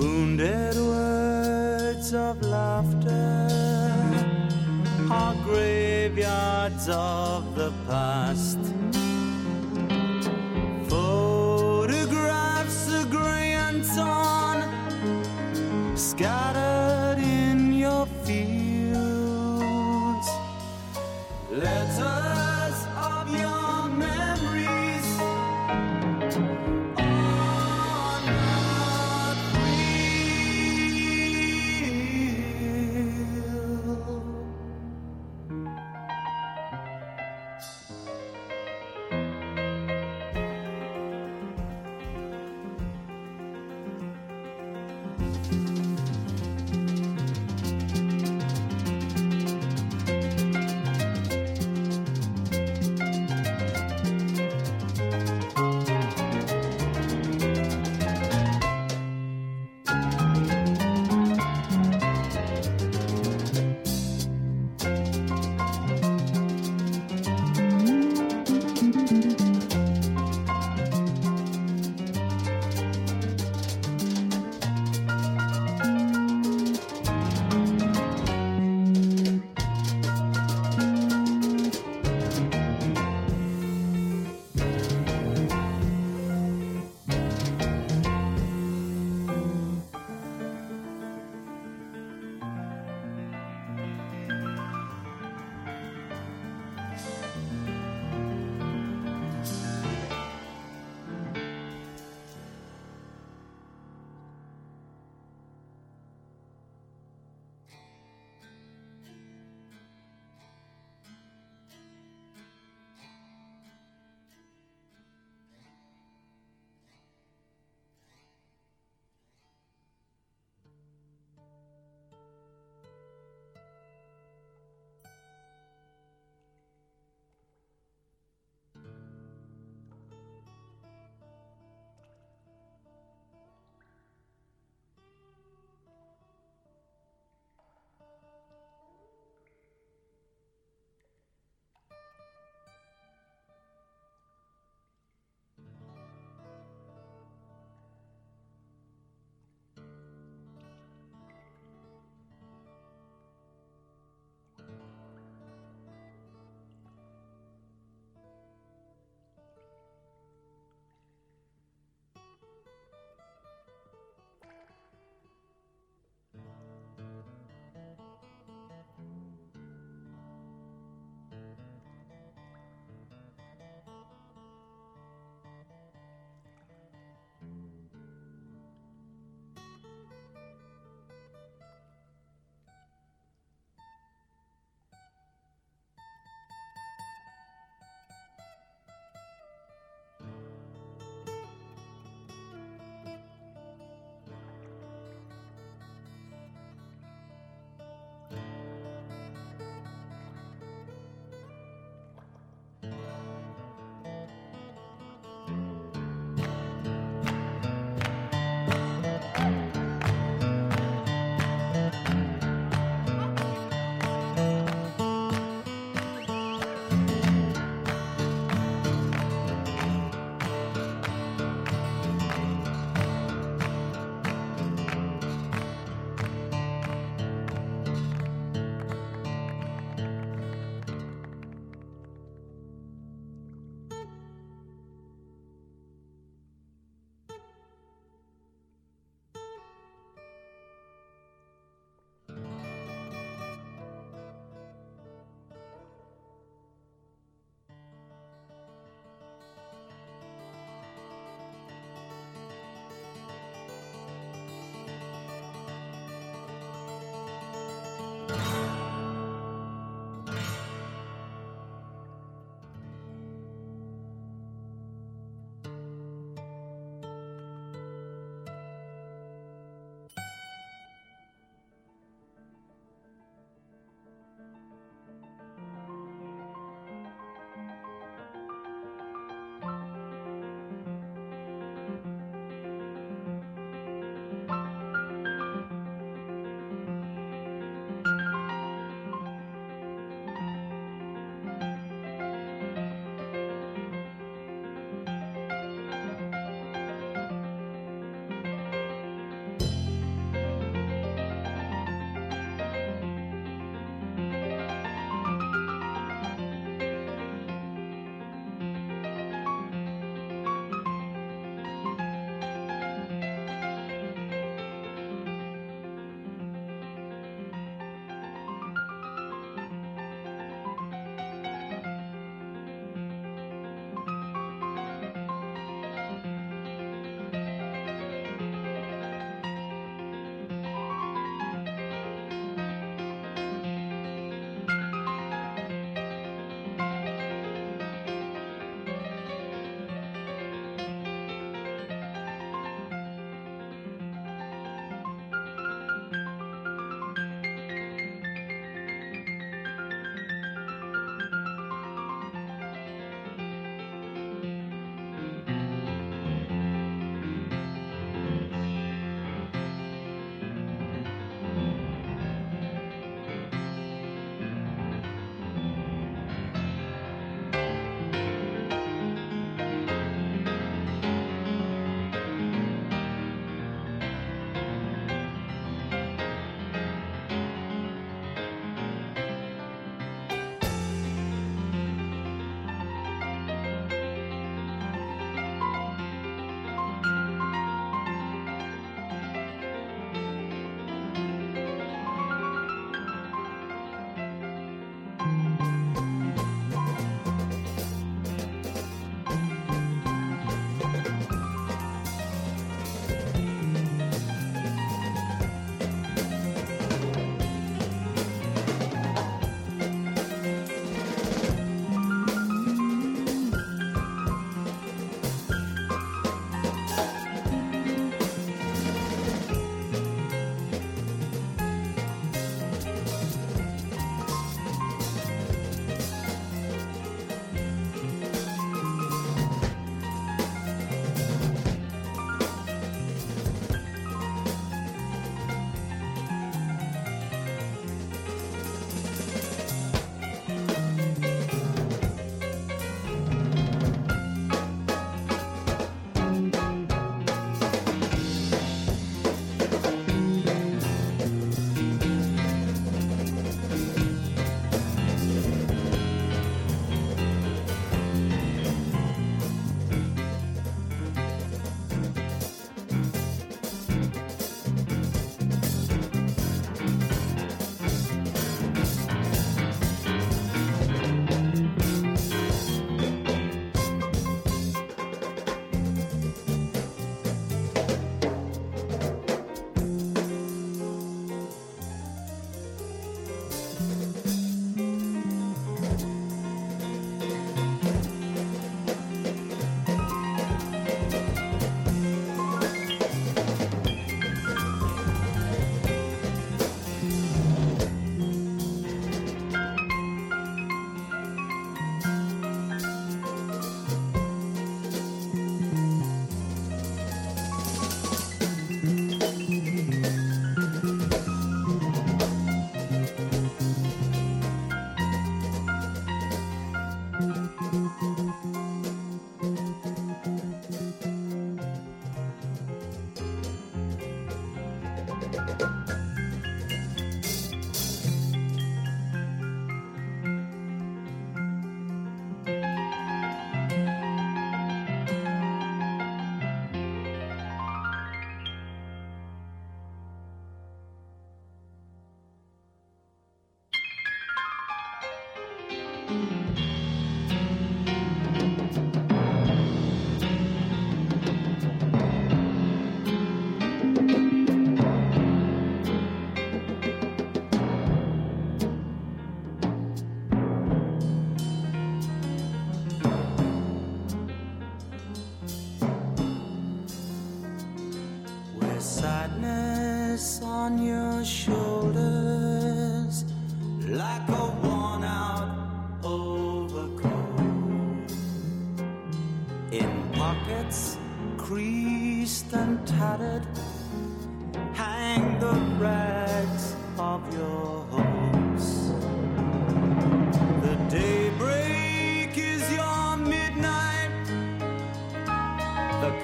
Wounded words of laughter are graveyards of the past. Photographs are gray and torn, scattered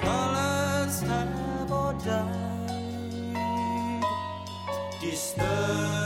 colors have all died, disturbing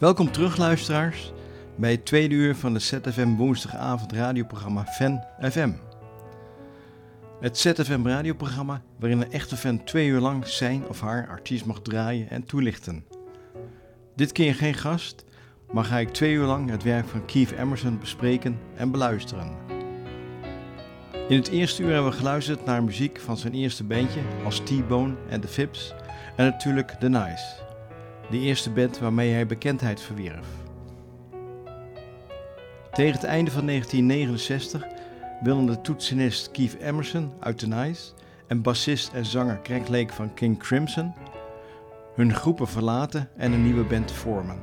Welkom terug, luisteraars, bij het tweede uur van de ZFM woensdagavond radioprogramma Fan FM. Het ZFM radioprogramma waarin een echte fan twee uur lang zijn of haar artiest mag draaien en toelichten. Dit keer geen gast, maar ga ik twee uur lang het werk van Keith Emerson bespreken en beluisteren. In het eerste uur hebben we geluisterd naar muziek van zijn eerste bandje als T-Bone en The Fips en natuurlijk The Nice, de eerste band waarmee hij bekendheid verwierf. Tegen het einde van 1969 wilden de toetsenist Keith Emerson uit The Nice en bassist en zanger Craig Lake van King Crimson hun groepen verlaten en een nieuwe band vormen.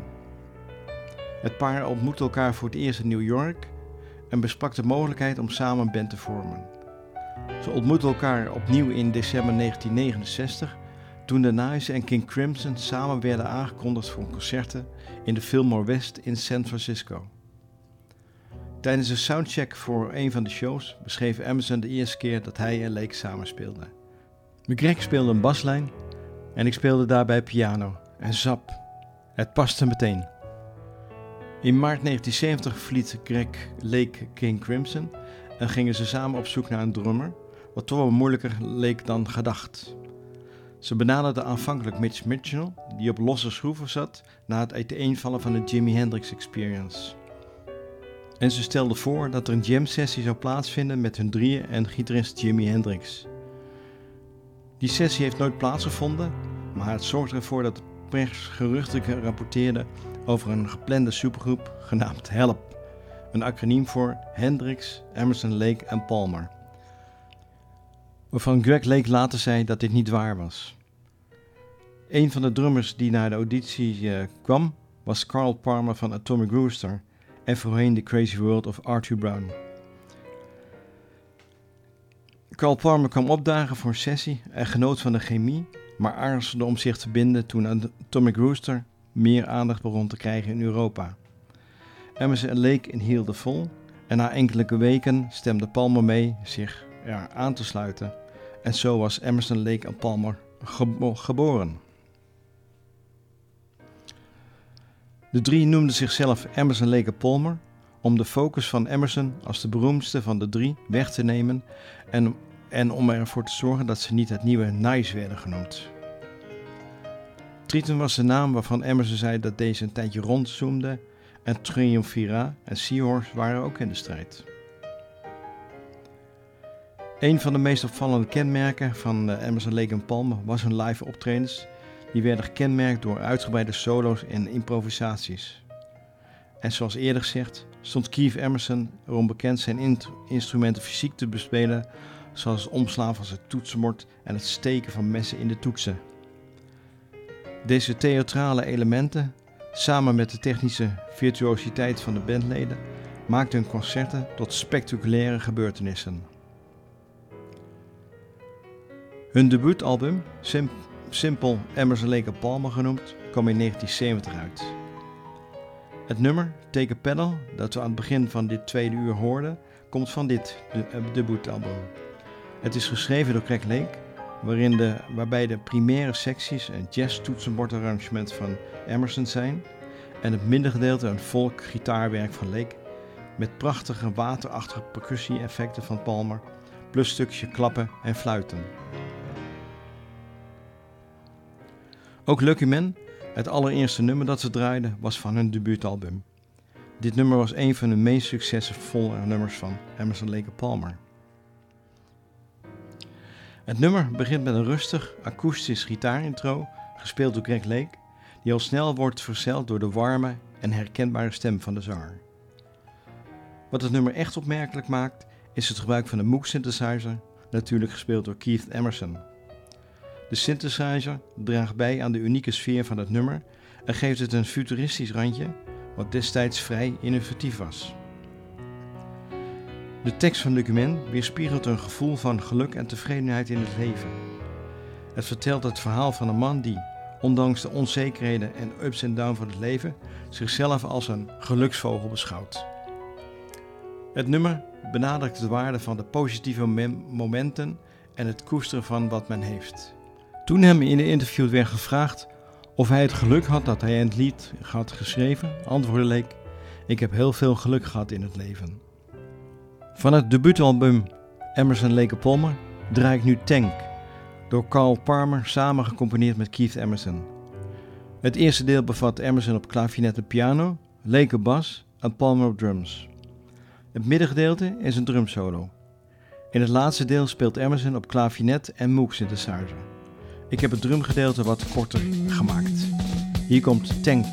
Het paar ontmoette elkaar voor het eerst in New York en besprak de mogelijkheid om samen een band te vormen. Ze ontmoetten elkaar opnieuw in december 1969 toen de Nice en King Crimson samen werden aangekondigd voor concerten in de Fillmore West in San Francisco. Tijdens een soundcheck voor een van de shows beschreef Emerson de eerste keer dat hij en Lake samen speelden. Speelde een baslijn en ik speelde daarbij piano en zap. Het paste meteen. In maart 1970 verliet Greg Lake King Crimson en gingen ze samen op zoek naar een drummer, wat toch wel moeilijker leek dan gedacht. Ze benaderden aanvankelijk Mitch Mitchell, die op losse schroeven zat na het uiteenvallen van de Jimi Hendrix Experience. En ze stelden voor dat er een jam sessie zou plaatsvinden met hun drieën en gitarist Jimi Hendrix. Die sessie heeft nooit plaatsgevonden, maar het zorgde ervoor dat de pers geruchten rapporteerde over een geplande supergroep genaamd HELP, een acroniem voor Hendrix, Emerson, Lake en Palmer. Waarvan Greg Lake later zei dat dit niet waar was. Een van de drummers die naar de auditie eh, kwam was Carl Palmer van Atomic Rooster en voorheen The Crazy World of Arthur Brown. Carl Palmer kwam opdagen voor een sessie en genoot van de chemie, maar aarzelde om zich te binden toen Atomic Rooster meer aandacht begon te krijgen in Europa. Emerson en Lake hielden vol en na enkele weken stemde Palmer mee zich er aan te sluiten. En zo was Emerson, Lake en Palmer gebo- geboren. De drie noemden zichzelf Emerson, Lake Palmer om de focus van Emerson als de beroemdste van de drie weg te nemen en, en om ervoor te zorgen dat ze niet het nieuwe Nice werden genoemd. Triton was de naam waarvan Emerson zei dat deze een tijdje rondzoomde en Triumvira en Seahorse waren ook in de strijd. Een van de meest opvallende kenmerken van eh, Emerson, Lake Palmer was hun live optredens. Die werden gekenmerkt door uitgebreide solo's en improvisaties. En zoals eerder gezegd, stond Keith Emerson erom bekend zijn instrumenten fysiek te bespelen, zoals het omslaan van zijn toetsenbord en het steken van messen in de toetsen. Deze theatrale elementen, samen met de technische virtuositeit van de bandleden, maakten hun concerten tot spectaculaire gebeurtenissen. Hun debuutalbum, Simple Emerson Lake Palmer genoemd, kwam in 1970 uit. Het nummer Take a Pedal, dat we aan het begin van dit tweede uur hoorden, komt van dit de, eh, debuutalbum. Het is geschreven door Craig Lake, waarin de, waarbij de primaire secties een jazz-toetsenbordarrangement van Emerson zijn en het middengedeelte een folk-gitaarwerk van Lake met prachtige waterachtige percussie-effecten van Palmer, plus stukje klappen en fluiten. Ook Lucky Man, het allereerste nummer dat ze draaiden, was van hun debuutalbum. Dit nummer was een van de meest succesvolle nummers van Emerson Lake Palmer. Het nummer begint met een rustig akoestisch gitaarintro, gespeeld door Greg Lake, die al snel wordt verzeld door de warme en herkenbare stem van de zanger. Wat het nummer echt opmerkelijk maakt, is het gebruik van de Moog synthesizer, natuurlijk gespeeld door Keith Emerson. De synthesizer draagt bij aan de unieke sfeer van het nummer en geeft het een futuristisch randje, wat destijds vrij innovatief was. De tekst van Man weerspiegelt een gevoel van geluk en tevredenheid in het leven. Het vertelt het verhaal van een man die, ondanks de onzekerheden en ups en downs van het leven, zichzelf als een geluksvogel beschouwt. Het nummer benadrukt de waarde van de positieve momenten en het koesteren van wat men heeft. Toen hem in de interview werd gevraagd of hij het geluk had dat hij het lied had geschreven, antwoordde Leek: Ik heb heel veel geluk gehad in het leven. Van het debuutalbum Emerson Lake Palmer draai ik nu Tank, door Carl Palmer samen gecomponeerd met Keith Emerson. Het eerste deel bevat Emerson op klavinet en piano, Lake bas en Palmer op drums. Het middengedeelte is een drumsolo. In het laatste deel speelt Emerson op klavinet en Moog synthesizer. Ik heb het drumgedeelte wat korter gemaakt. Hier komt Tank.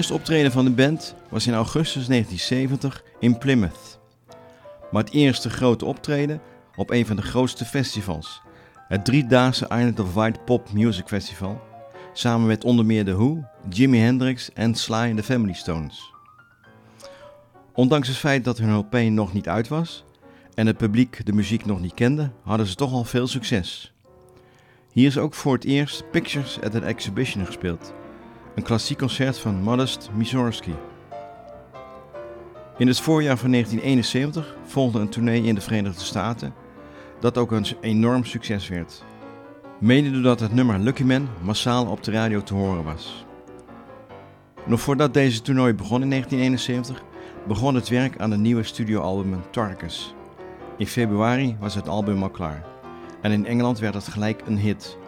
Eerste optreden van de band was in augustus 1970 in Plymouth. Maar het eerste grote optreden op een van de grootste festivals, het driedaagse Island of Wight Pop Music Festival, samen met onder meer The Who, Jimi Hendrix en Sly and the Family Stones. Ondanks het feit dat hun LP nog niet uit was en het publiek de muziek nog niet kende, hadden ze toch al veel succes. Hier is ook voor het eerst Pictures at an Exhibition gespeeld, een klassiek concert van Modest Mussorgsky. In het voorjaar van 1971 volgde een tournee in de Verenigde Staten dat ook een enorm succes werd. Mede doordat het nummer Lucky Man massaal op de radio te horen was. Nog voordat deze toernooi begon in 1971, begon het werk aan een nieuwe studioalbum Tarkus. In februari was het album al klaar en in Engeland werd het gelijk een hit.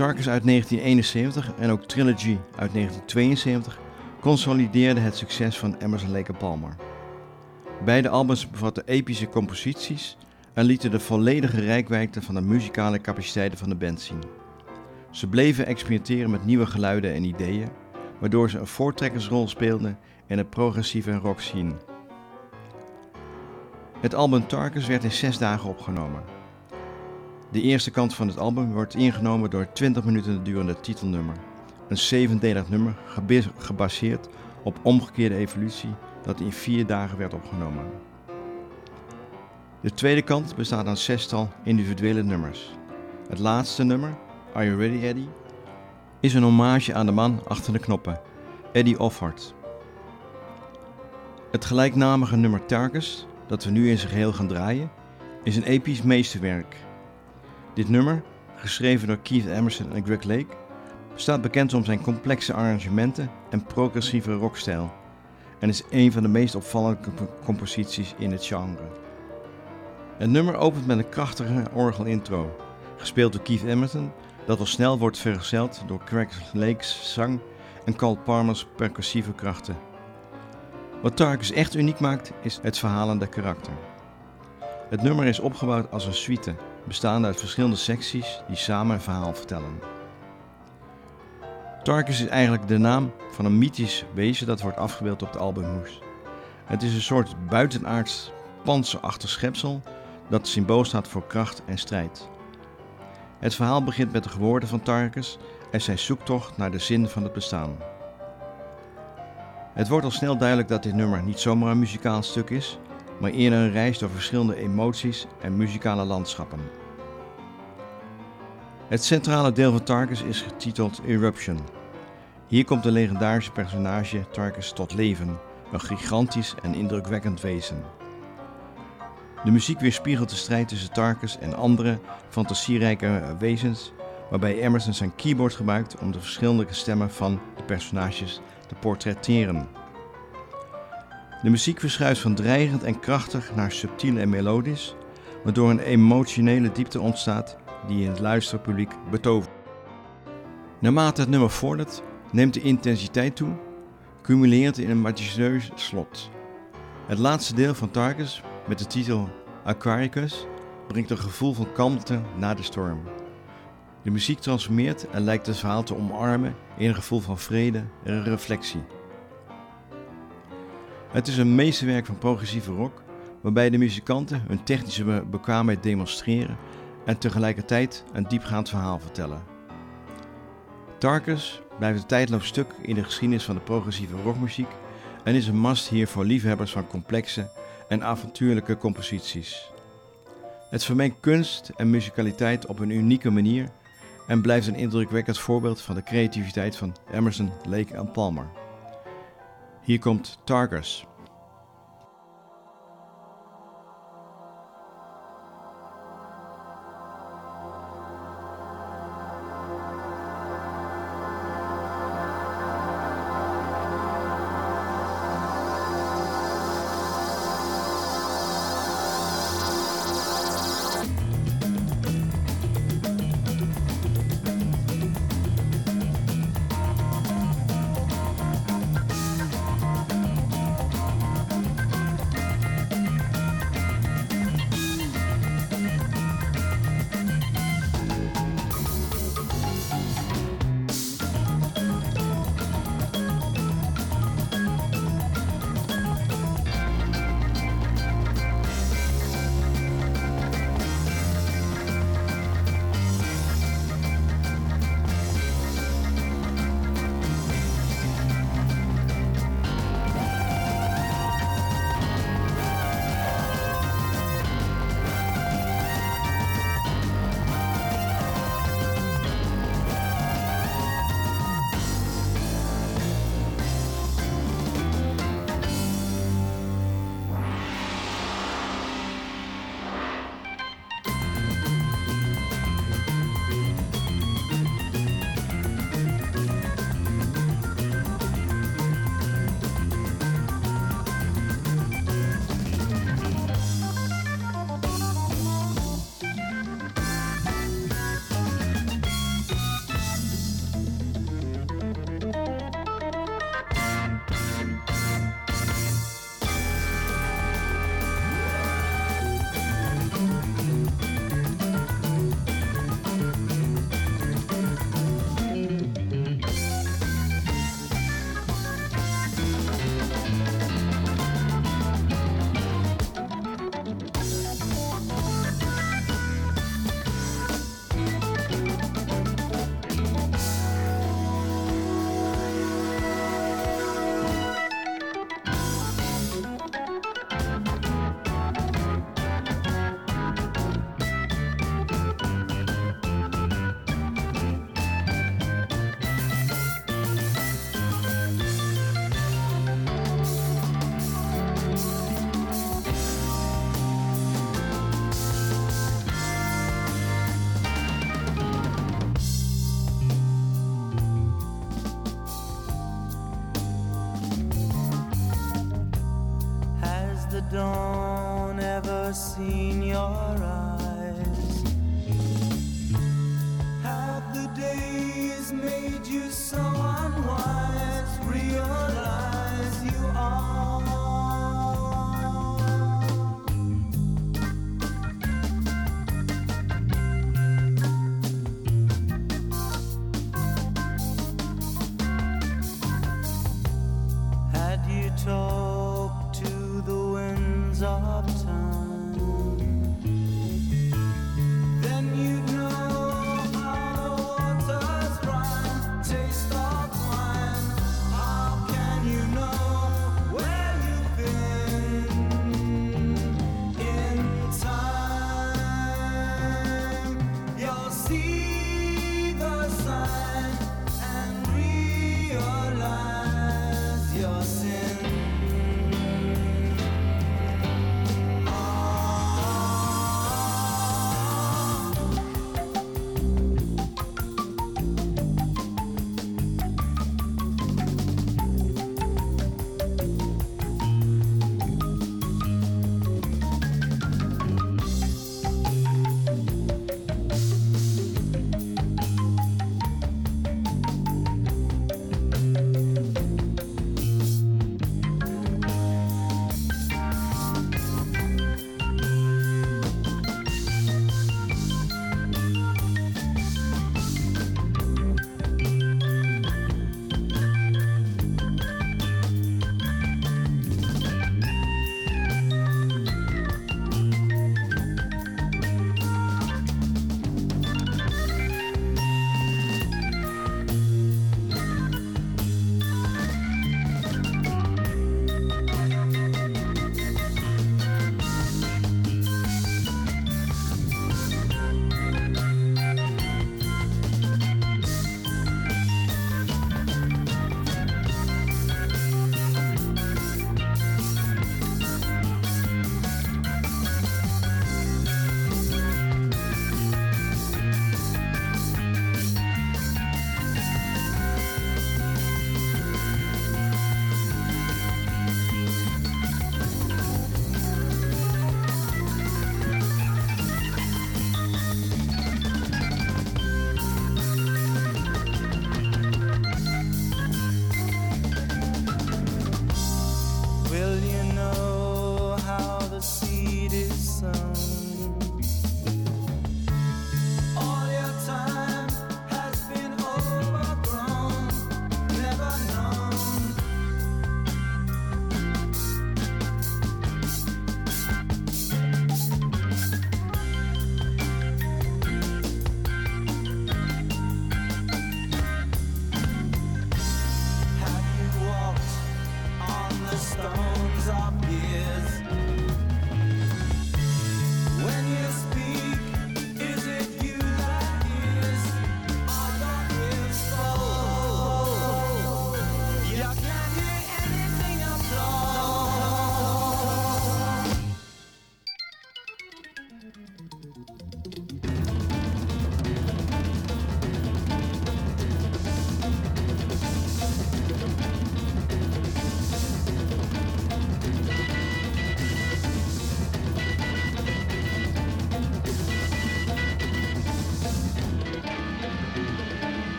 Tarkus uit 1971 en ook Trilogy uit 1972 consolideerden het succes van Emerson Lake Palmer. Beide albums bevatten epische composities en lieten de volledige rijkwijde van de muzikale capaciteiten van de band zien. Ze bleven experimenteren met nieuwe geluiden en ideeën, waardoor ze een voortrekkersrol speelden in het progressieve rock scene. Het album Tarkus werd in zes dagen opgenomen. De eerste kant van het album wordt ingenomen door het 20 minuten durende titelnummer. Een zevendelig nummer gebaseerd op omgekeerde evolutie dat in vier dagen werd opgenomen. De tweede kant bestaat aan zestal individuele nummers. Het laatste nummer, Are You Ready Eddie, is een hommage aan de man achter de knoppen, Eddie Offhart. Het gelijknamige nummer Tarkus, dat we nu in zijn geheel gaan draaien, is een episch meesterwerk. Dit nummer, geschreven door Keith Emerson en Greg Lake, staat bekend om zijn complexe arrangementen en progressieve rockstijl en is een van de meest opvallende composities in het genre. Het nummer opent met een krachtige orgelintro, gespeeld door Keith Emerson, dat al snel wordt vergezeld door Greg Lake's zang en Carl Palmer's percussieve krachten. Wat Tarkus echt uniek maakt, is het verhalende karakter. Het nummer is opgebouwd als een suite, bestaande uit verschillende secties die samen een verhaal vertellen. Tarkus is eigenlijk de naam van een mythisch wezen dat wordt afgebeeld op de albumhoes. Het is een soort buitenaards panzerachtig schepsel dat symbool staat voor kracht en strijd. Het verhaal begint met de geboorte van Tarkus en zijn zoektocht naar de zin van het bestaan. Het wordt al snel duidelijk dat dit nummer niet zomaar een muzikaal stuk is, maar eerder een reis door verschillende emoties en muzikale landschappen. Het centrale deel van Tarkus is getiteld Eruption. Hier komt de legendarische personage Tarkus tot leven, een gigantisch en indrukwekkend wezen. De muziek weerspiegelt de strijd tussen Tarkus en andere fantasierijke wezens, waarbij Emerson zijn keyboard gebruikt om de verschillende stemmen van de personages te portretteren. De muziek verschuift van dreigend en krachtig naar subtiel en melodisch, waardoor een emotionele diepte ontstaat die het luisterpubliek betovert. Naarmate het nummer vordert, neemt de intensiteit toe, cumuleert in een majestueus slot. Het laatste deel van Tarkus, met de titel Aquaricus, brengt een gevoel van kalmte na de storm. De muziek transformeert en lijkt het verhaal te omarmen in een gevoel van vrede en reflectie. Het is een meesterwerk van progressieve rock, waarbij de muzikanten hun technische bekwaamheid demonstreren en tegelijkertijd een diepgaand verhaal vertellen. Tarkus blijft een tijdloos stuk in de geschiedenis van de progressieve rockmuziek en is een must hier voor liefhebbers van complexe en avontuurlijke composities. Het vermengt kunst en muzikaliteit op een unieke manier en blijft een indrukwekkend voorbeeld van de creativiteit van Emerson, Lake en Palmer. Hier komt Tarkus. seen your eyes. Have the days made you so unwise? Realize.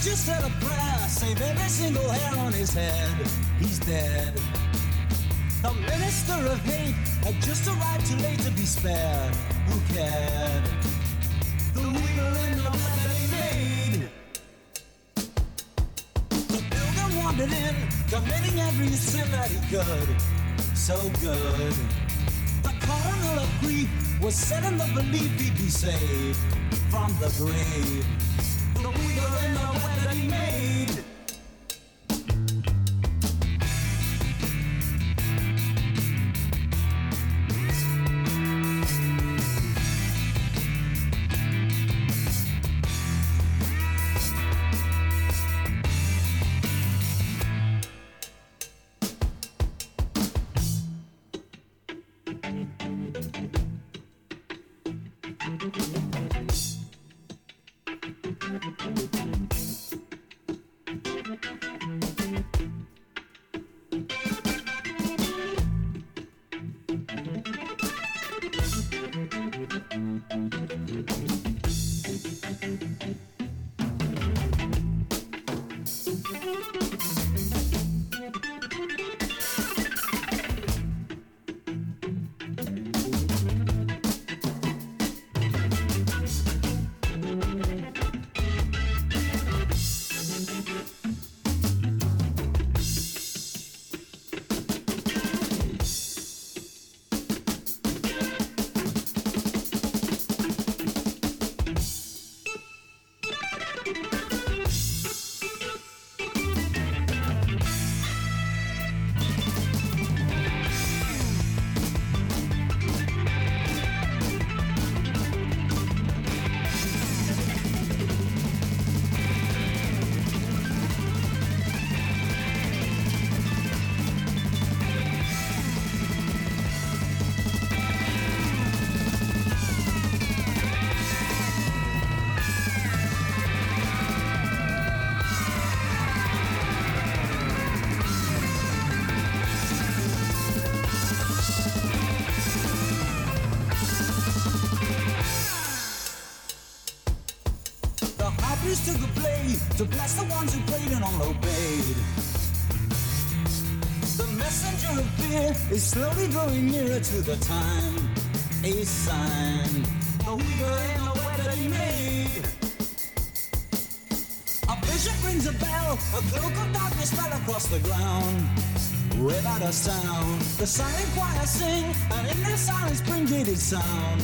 Preacher said a prayer, save every single hair on his head. He's dead. The minister of hate had just arrived too late to be spared. Who cared? The wheel in the he made. The pilgrim wandered in, committing every sin that he could. So good. The cardinal of grief was set in the belief he'd be saved from the grave. Slowly drawing nearer to the time. A sign, the weaver in that he made. A bishop rings a bell, a cloak of darkness fell across the ground. Without a sound, the silent choir sing, and in their silence bring jaded sound.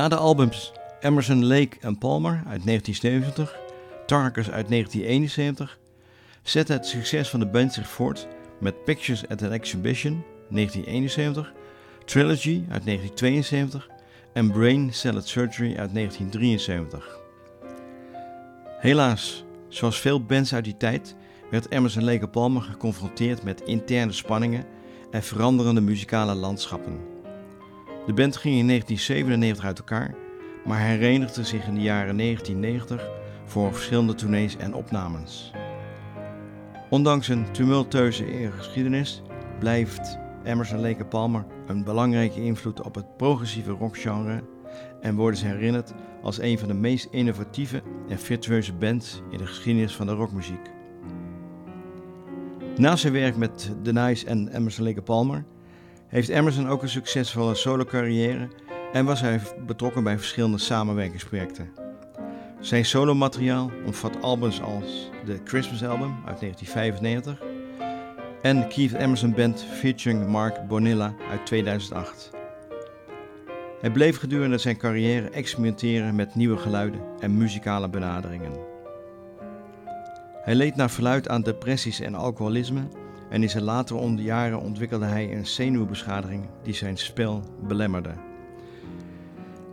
Na de albums Emerson, Lake en Palmer uit 1970, Tarkus uit 1971, zette het succes van de band zich voort met Pictures at an Exhibition 1971, Trilogy uit 1972 en Brain Salad Surgery uit 1973. Helaas, zoals veel bands uit die tijd, werd Emerson, Lake Palmer geconfronteerd met interne spanningen en veranderende muzikale landschappen. De band ging in 1997 uit elkaar, maar herenigde zich in de jaren 1990 voor verschillende tournees en opnames. Ondanks een tumultueuze geschiedenis blijft Emerson Lake Palmer een belangrijke invloed op het progressieve rockgenre en worden ze herinnerd als een van de meest innovatieve en virtueuze bands in de geschiedenis van de rockmuziek. Na zijn werk met The Nice en Emerson Lake Palmer heeft Emerson ook een succesvolle solo-carrière en was hij betrokken bij verschillende samenwerkingsprojecten. Zijn solomateriaal omvat albums als The Christmas Album uit 1995 en Keith Emerson Band featuring Mark Bonilla uit 2008. Hij bleef gedurende zijn carrière experimenteren met nieuwe geluiden en muzikale benaderingen. Hij leed naar verluid aan depressies en alcoholisme en in zijn latere jaren ontwikkelde hij een zenuwbeschadiging die zijn spel belemmerde.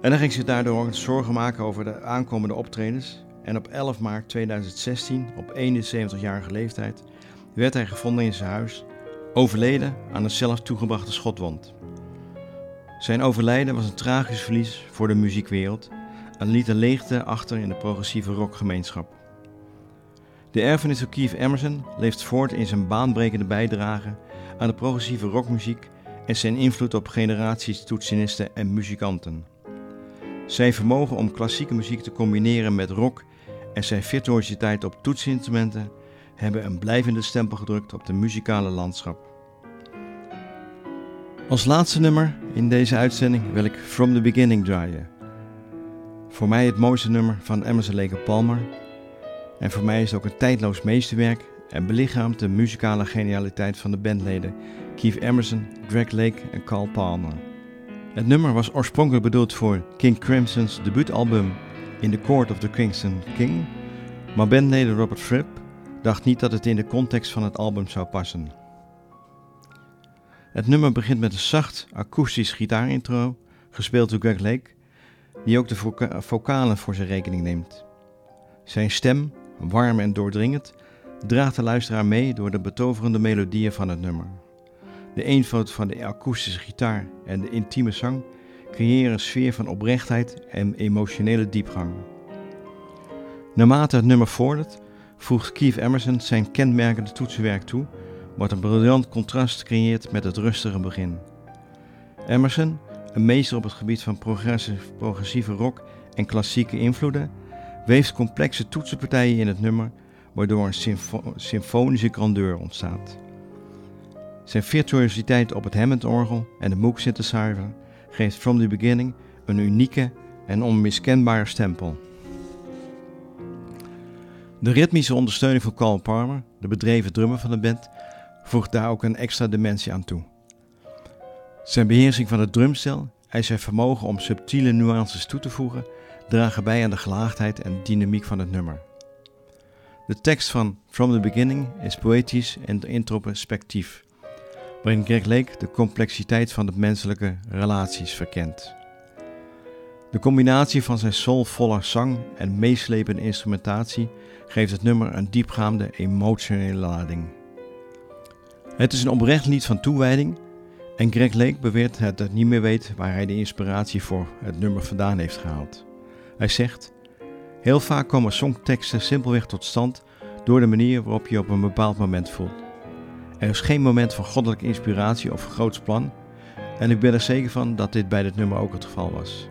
En hij ging zich daardoor zorgen maken over de aankomende optredens. En op 11 maart 2016, op 71-jarige leeftijd, werd hij gevonden in zijn huis, overleden aan een zelf toegebrachte schotwond. Zijn overlijden was een tragisch verlies voor de muziekwereld en liet een leegte achter in de progressieve rockgemeenschap. De erfenis van Keith Emerson leeft voort in zijn baanbrekende bijdrage aan de progressieve rockmuziek en zijn invloed op generaties toetsenisten en muzikanten. Zijn vermogen om klassieke muziek te combineren met rock en zijn virtuositeit op toetsinstrumenten hebben een blijvende stempel gedrukt op de muzikale landschap. Als laatste nummer in deze uitzending wil ik From the Beginning draaien. Voor mij het mooiste nummer van Emerson Lake Palmer en voor mij is het ook een tijdloos meesterwerk en belichaamt de muzikale genialiteit van de bandleden Keith Emerson, Greg Lake en Carl Palmer. Het nummer was oorspronkelijk bedoeld voor King Crimson's debuutalbum In the Court of the Kingston King, maar bandleden Robert Fripp dacht niet dat het in de context van het album zou passen. Het nummer begint met een zacht akoestisch gitaarintro, gespeeld door Greg Lake, die ook de vocalen voor zijn rekening neemt. Zijn stem warm en doordringend, draagt de luisteraar mee door de betoverende melodieën van het nummer. De eenvoud van de akoestische gitaar en de intieme zang creëren een sfeer van oprechtheid en emotionele diepgang. Naarmate het nummer vordert, voegt Keith Emerson zijn kenmerkende toetsenwerk toe, wat een briljant contrast creëert met het rustige begin. Emerson, een meester op het gebied van progressieve rock en klassieke invloeden, weeft complexe toetsenpartijen in het nummer, waardoor een symfonische grandeur ontstaat. Zijn virtuositeit op het Hammond-orgel en de Moog synthesizer geeft From the Beginning een unieke en onmiskenbare stempel. De ritmische ondersteuning van Carl Palmer, de bedreven drummer van de band, voegt daar ook een extra dimensie aan toe. Zijn beheersing van het drumstel en zijn vermogen om subtiele nuances toe te voegen dragen bij aan de gelaagdheid en dynamiek van het nummer. De tekst van From the Beginning is poëtisch en introspectief, waarin Greg Lake de complexiteit van de menselijke relaties verkent. De combinatie van zijn soulvolle zang en meeslepende instrumentatie geeft het nummer een diepgaande emotionele lading. Het is een oprecht lied van toewijding en Greg Lake beweert dat hij niet meer weet waar hij de inspiratie voor het nummer vandaan heeft gehaald. Hij zegt: Heel vaak komen songteksten simpelweg tot stand door de manier waarop je op een bepaald moment voelt. Er is geen moment van goddelijke inspiratie of groots plan, en ik ben er zeker van dat dit bij dit nummer ook het geval was.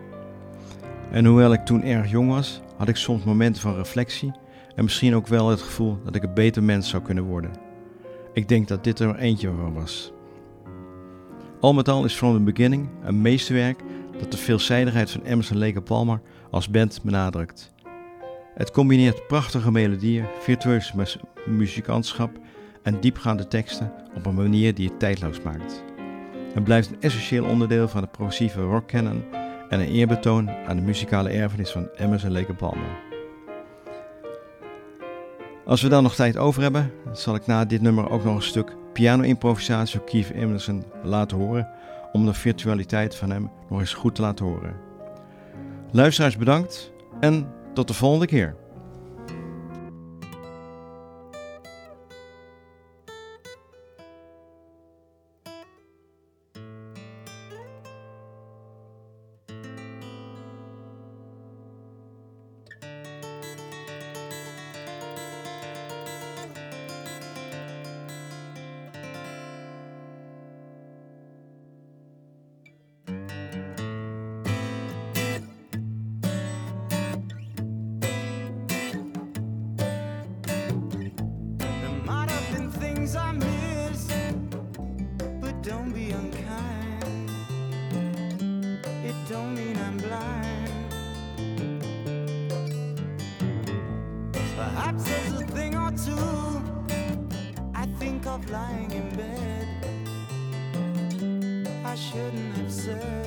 En hoewel ik toen erg jong was, had ik soms momenten van reflectie en misschien ook wel het gevoel dat ik een beter mens zou kunnen worden. Ik denk dat dit er eentje van was. Al met al is From the Beginning een meesterwerk dat de veelzijdigheid van Emerson Lake Palmer als band benadrukt. Het combineert prachtige melodieën, virtueus muzikantschap en diepgaande teksten op een manier die het tijdloos maakt. Het blijft een essentieel onderdeel van de progressieve rock canon en een eerbetoon aan de muzikale erfenis van Emerson Lake Palmer. Als we dan nog tijd over hebben, zal ik na dit nummer ook nog een stuk piano-improvisatie op Keith Emerson laten horen, om de virtualiteit van hem nog eens goed te laten horen. Luisteraars bedankt en tot de volgende keer. Lying in bed. I shouldn't have said,